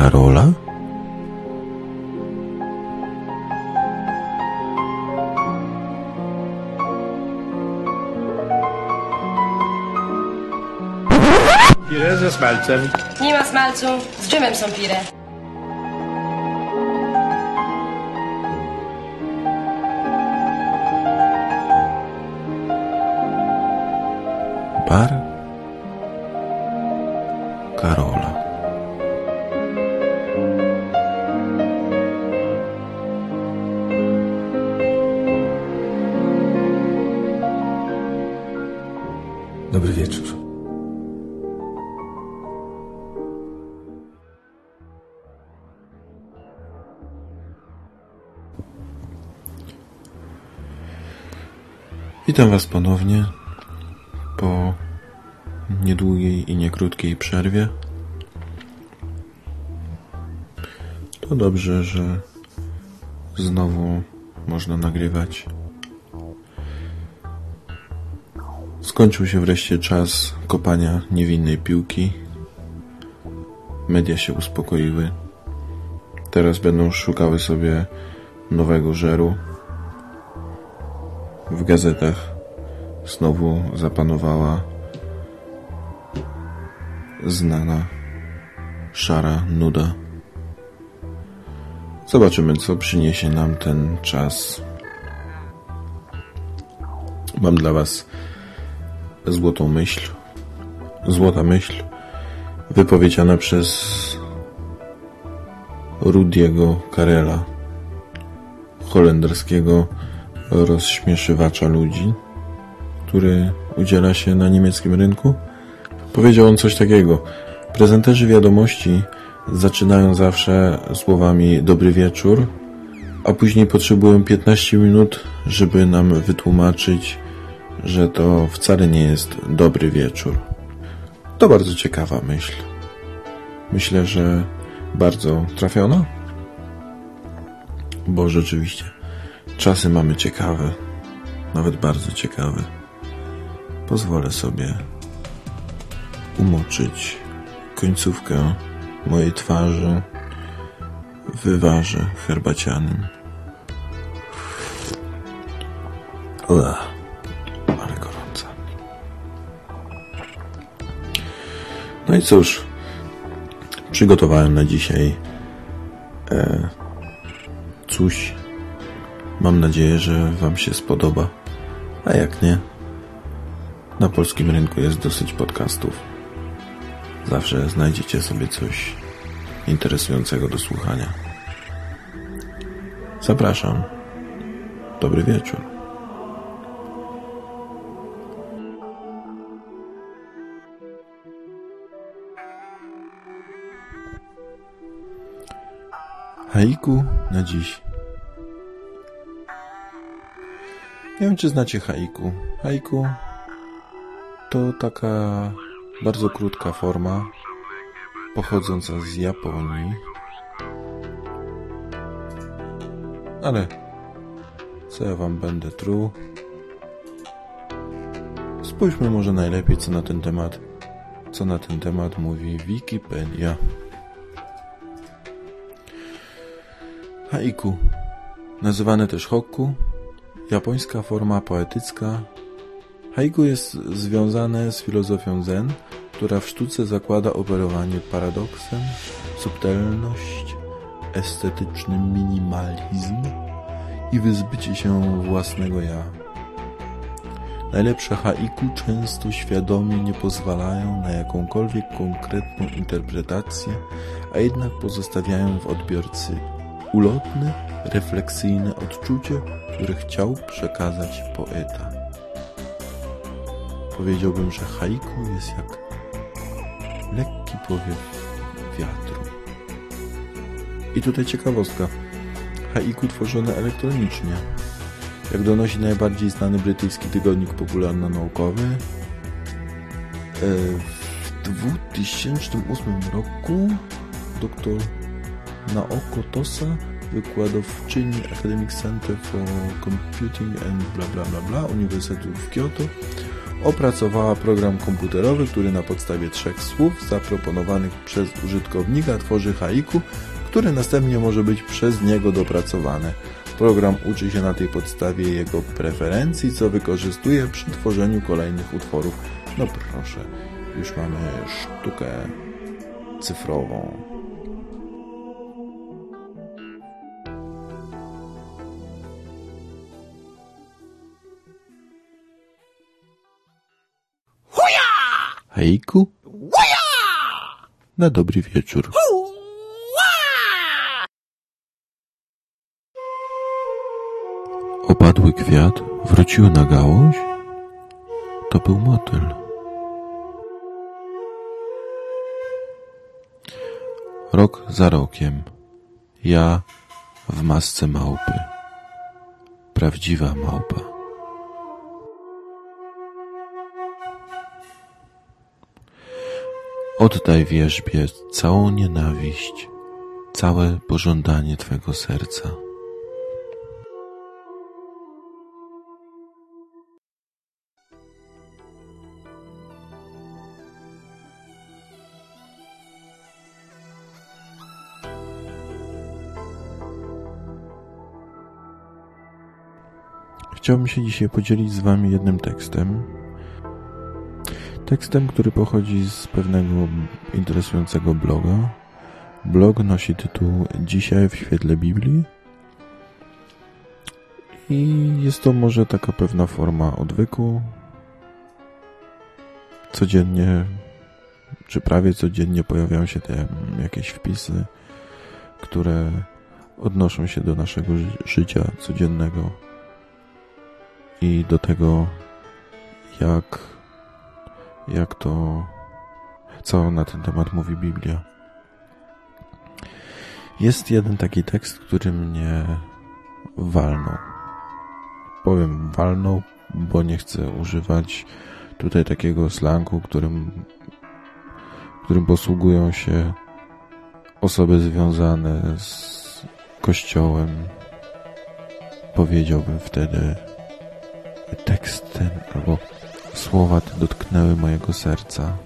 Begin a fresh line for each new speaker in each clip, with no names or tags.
Karola?
Pire ze smalcem.
Nie ma smalcu, z dżemem są pire.
Bar Karola. Was ponownie po niedługiej i niekrótkiej przerwie. To dobrze, że znowu można nagrywać. Skończył się wreszcie czas kopania niewinnej piłki. Media się uspokoiły. Teraz będą szukały sobie nowego żeru. W gazetach znowu zapanowała znana szara nuda. Zobaczymy, co przyniesie nam ten czas. Mam dla Was złotą myśl. Złota myśl wypowiedziana przez Rudiego Karela, holenderskiego rozśmieszywacza ludzi, który udziela się na niemieckim rynku. Powiedział on coś takiego. Prezenterzy wiadomości zaczynają zawsze słowami dobry wieczór, a później potrzebują 15 minut, żeby nam wytłumaczyć, że to wcale nie jest dobry wieczór. To bardzo ciekawa myśl. Myślę, że bardzo trafiona, bo rzeczywiście czasy mamy ciekawe, nawet bardzo ciekawe. Pozwolę sobie umoczyć końcówkę mojej twarzy wywarze herbacianym. Ua, ale gorąca. No i cóż, przygotowałem na dzisiaj e, coś. Mam nadzieję, że Wam się spodoba. A jak nie, na polskim rynku jest dosyć podcastów. Zawsze znajdziecie sobie coś interesującego do słuchania. Zapraszam. Dobry wieczór. Haiku na dziś. Nie wiem, czy znacie haiku. Haiku to taka bardzo krótka forma pochodząca z Japonii. Ale co ja wam będę truł? Spójrzmy może najlepiej co na ten temat, co na ten temat mówi Wikipedia. Haiku, nazywane też hokku, japońska forma poetycka. Haiku jest związane z filozofią zen, która w sztuce zakłada operowanie paradoksem, subtelność, estetyczny minimalizm i wyzbycie się własnego ja. Najlepsze haiku często świadomie nie pozwalają na jakąkolwiek konkretną interpretację, a jednak pozostawiają w odbiorcy ulotne, refleksyjne odczucie, które chciał przekazać poeta. Powiedziałbym, że haiku jest jak lekki powiew wiatru. I tutaj ciekawostka. Haiku tworzone elektronicznie. Jak donosi najbardziej znany brytyjski tygodnik popularno-naukowy, e, w 2008 roku dr Naoko Tosa, wykładowczyni Academic Center for Computing and bla bla bla bla Uniwersytetu w Kyoto, opracowała program komputerowy, który na podstawie trzech słów zaproponowanych przez użytkownika tworzy haiku, które następnie może być przez niego dopracowane. Program uczy się na tej podstawie jego preferencji, co wykorzystuje przy tworzeniu kolejnych utworów. No proszę, już mamy sztukę cyfrową. Hejku? Na dobry wieczór. Opadły kwiat wrócił na gałąź? To był motyl. Rok za rokiem. Ja w masce małpy. Prawdziwa małpa. Oddaj wierzbie całą nienawiść, całe pożądanie Twego serca. Chciałbym się dzisiaj podzielić z Wami jednym tekstem. Tekstem, który pochodzi z pewnego interesującego bloga. Blog nosi tytuł Dzisiaj w świetle Biblii. I jest to może taka pewna forma odwyku. Codziennie, czy prawie codziennie pojawiają się te jakieś wpisy, które odnoszą się do naszego ży- życia codziennego i do tego, jak, jak to, co na ten temat mówi Biblia. Jest jeden taki tekst, który mnie walnął. Powiem walnął, bo nie chcę używać tutaj takiego slangu, którym, którym posługują się osoby związane z kościołem. Powiedziałbym wtedy tekst ten, albo słowa te dotknęły mojego serca.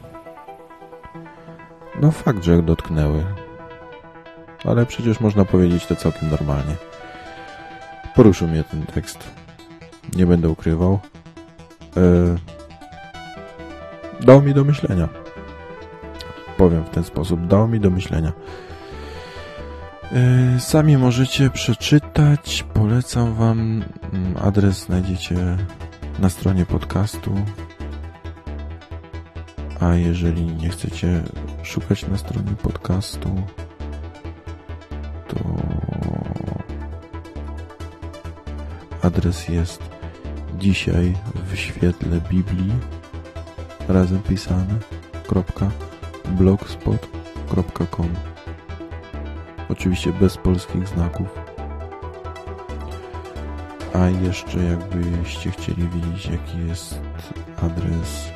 No fakt, że dotknęły. Ale przecież można powiedzieć to całkiem normalnie. Poruszył mnie ten tekst. Nie będę ukrywał. E... Dał mi do myślenia. Powiem w ten sposób. Dał mi do myślenia. E, Sami możecie przeczytać. Polecam Wam. Mm, Adres znajdziecie na stronie podcastu. A jeżeli nie chcecie szukać na stronie podcastu, to adres jest dzisiaj w świetle Biblii razem pisane blogspot.com Oczywiście bez polskich znaków. A jeszcze jakbyście chcieli wiedzieć jaki jest adres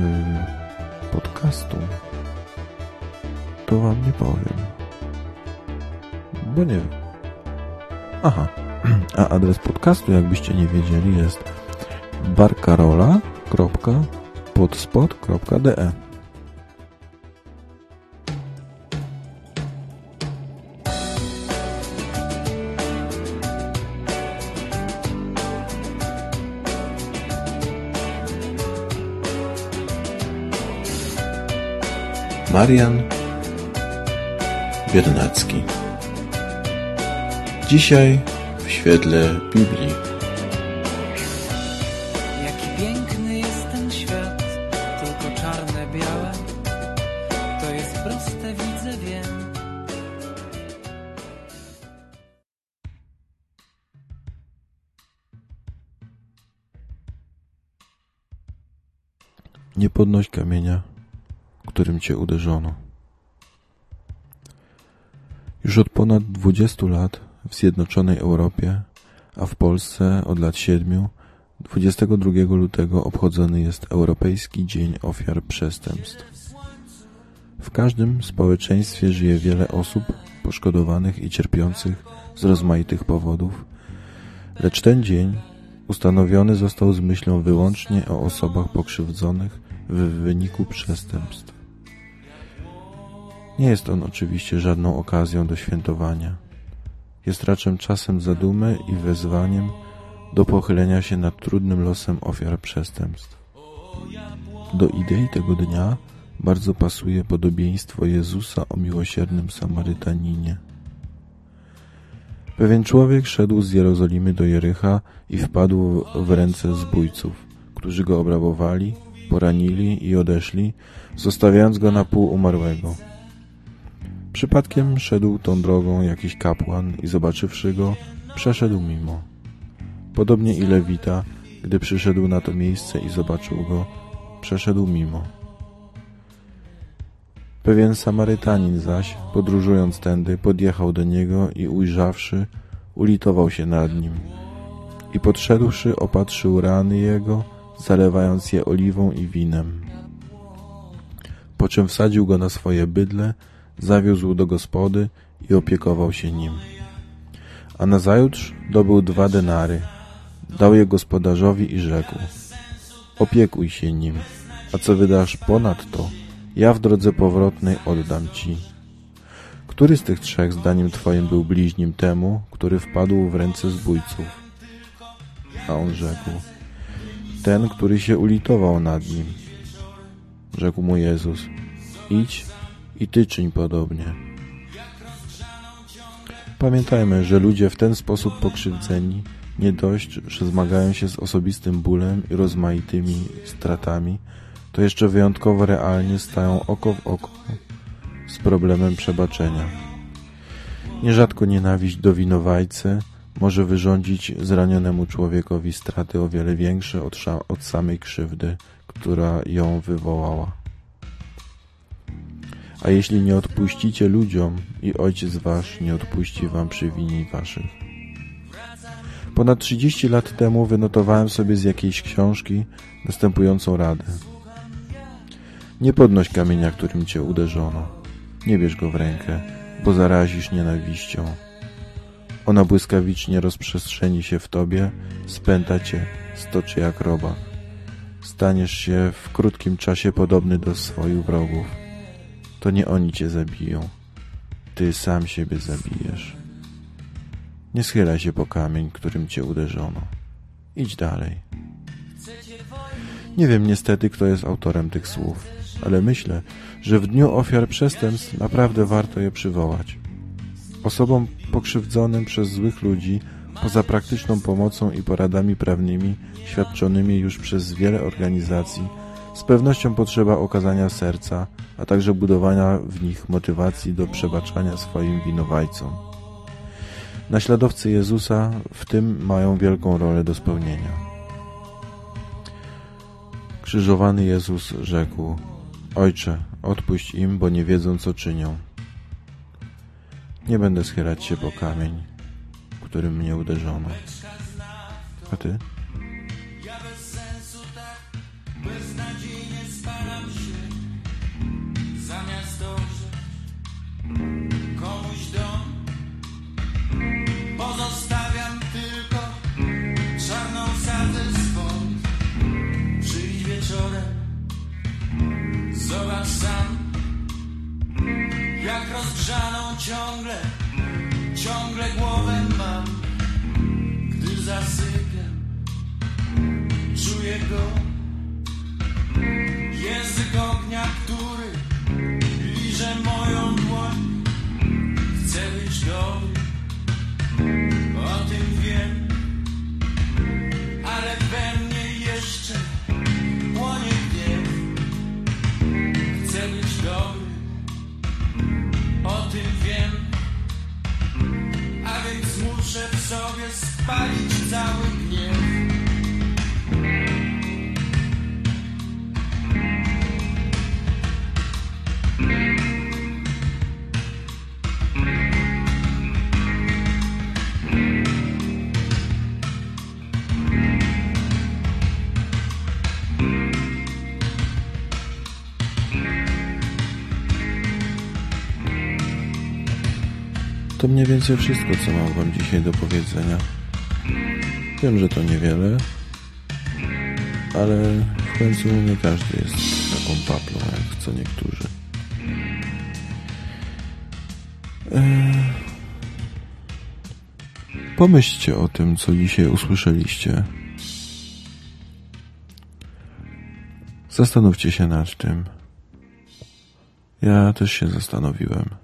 yy, podcastu, to wam nie powiem. Bo nie wiem. Aha. A adres podcastu, jakbyście nie wiedzieli, jest barcarola.podspot.de Marian Biernacki. Dzisiaj w świetle Biblii.
Jaki piękny jest ten świat, tylko czarne, białe. To jest proste, widzę, wiem.
Nie podnoś kamienia, którym cię uderzono. Już od ponad 20 lat w Zjednoczonej Europie, a w Polsce od lat 7, 22 lutego obchodzony jest Europejski Dzień Ofiar Przestępstw. W każdym społeczeństwie żyje wiele osób poszkodowanych i cierpiących z rozmaitych powodów, lecz ten dzień ustanowiony został z myślą wyłącznie o osobach pokrzywdzonych w wyniku przestępstw. Nie jest on oczywiście żadną okazją do świętowania. Jest raczej czasem zadumy i wezwaniem do pochylenia się nad trudnym losem ofiar przestępstw. Do idei tego dnia bardzo pasuje podobieństwo Jezusa o miłosiernym Samarytaninie. Pewien człowiek szedł z Jerozolimy do Jericha i wpadł w ręce zbójców, którzy go obrabowali, poranili i odeszli, zostawiając go na pół umarłego. Przypadkiem szedł tą drogą jakiś kapłan i zobaczywszy go, przeszedł mimo. Podobnie i Lewita, gdy przyszedł na to miejsce i zobaczył go, przeszedł mimo. Pewien Samarytanin zaś, podróżując tędy, podjechał do niego i ujrzawszy, ulitował się nad nim. I podszedłszy, opatrzył rany jego, zalewając je oliwą i winem. Po czym wsadził go na swoje bydle, zawiózł do gospody i opiekował się nim. A nazajutrz dobył dwa denary, dał je gospodarzowi i rzekł Opiekuj się nim, a co wydasz ponad to, ja w drodze powrotnej oddam ci. Który z tych trzech zdaniem twoim był bliźnim temu, który wpadł w ręce zbójców? A on rzekł, ten, który się ulitował nad nim. Rzekł mu Jezus, idź i ty czyń podobnie. Pamiętajmy, że ludzie w ten sposób pokrzywdzeni nie dość, że zmagają się z osobistym bólem i rozmaitymi stratami, to jeszcze wyjątkowo realnie stają oko w oko z problemem przebaczenia. Nierzadko nienawiść do winowajcy może wyrządzić zranionemu człowiekowi straty o wiele większe od, od samej krzywdy, która ją wywołała. A jeśli nie odpuścicie ludziom, i Ojciec Wasz nie odpuści Wam przywinień Waszych. Ponad 30 lat temu wynotowałem sobie z jakiejś książki następującą radę. Nie podnoś kamienia, którym cię uderzono. Nie bierz go w rękę, bo zarazisz nienawiścią. Ona błyskawicznie rozprzestrzeni się w tobie, spęta cię, stoczy jak robak. Staniesz się w krótkim czasie podobny do swoich wrogów. To nie oni cię zabiją. Ty sam siebie zabijesz. Nie schylaj się po kamień, którym cię uderzono. Idź dalej. Nie wiem niestety, kto jest autorem tych słów ale myślę, że w dniu ofiar przestępstw naprawdę warto je przywołać. Osobom pokrzywdzonym przez złych ludzi, poza praktyczną pomocą i poradami prawnymi świadczonymi już przez wiele organizacji, z pewnością potrzeba okazania serca, a także budowania w nich motywacji do przebaczania swoim winowajcom. Naśladowcy Jezusa w tym mają wielką rolę do spełnienia. Krzyżowany Jezus rzekł: Ojcze, odpuść im, bo nie wiedzą, co czynią. Nie będę schylać się po kamień, którym mnie uderzono. A ty? Mniej więcej wszystko, co mam Wam dzisiaj do powiedzenia. Wiem, że to niewiele, ale w końcu nie każdy jest taką paplą, jak co niektórzy. Eee, Pomyślcie o tym, co dzisiaj usłyszeliście. Zastanówcie się nad tym. Ja też się zastanowiłem.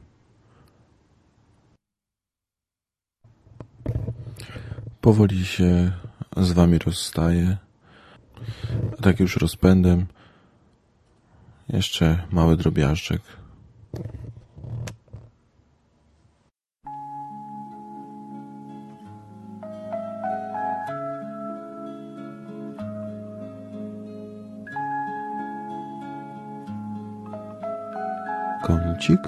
Powoli się z wami rozstaję. Tak już rozpędem. Jeszcze mały drobiażdżek. Kącik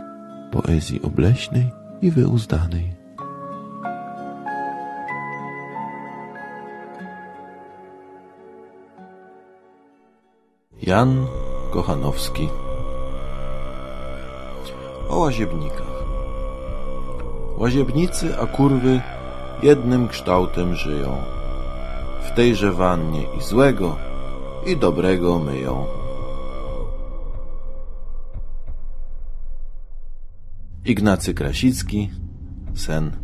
poezji obleśnej i wyuzdanej. Jan Kochanowski O łaziebnikach Łaziebnicy, a kurwy jednym kształtem żyją. W tejże wannie i złego, i dobrego myją. Ignacy Krasicki Sen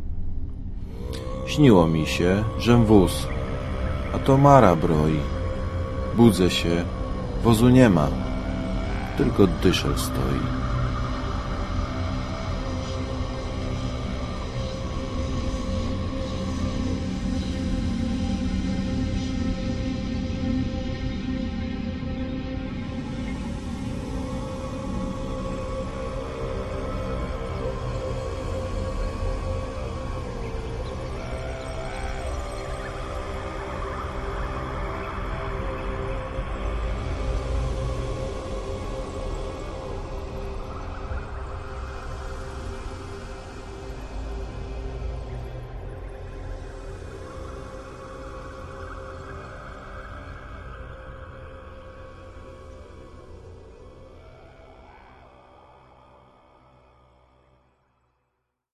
Śniło mi się, żem wóz, a to Mara broi. Budzę się, wozu nie ma, tylko dyszel stoi.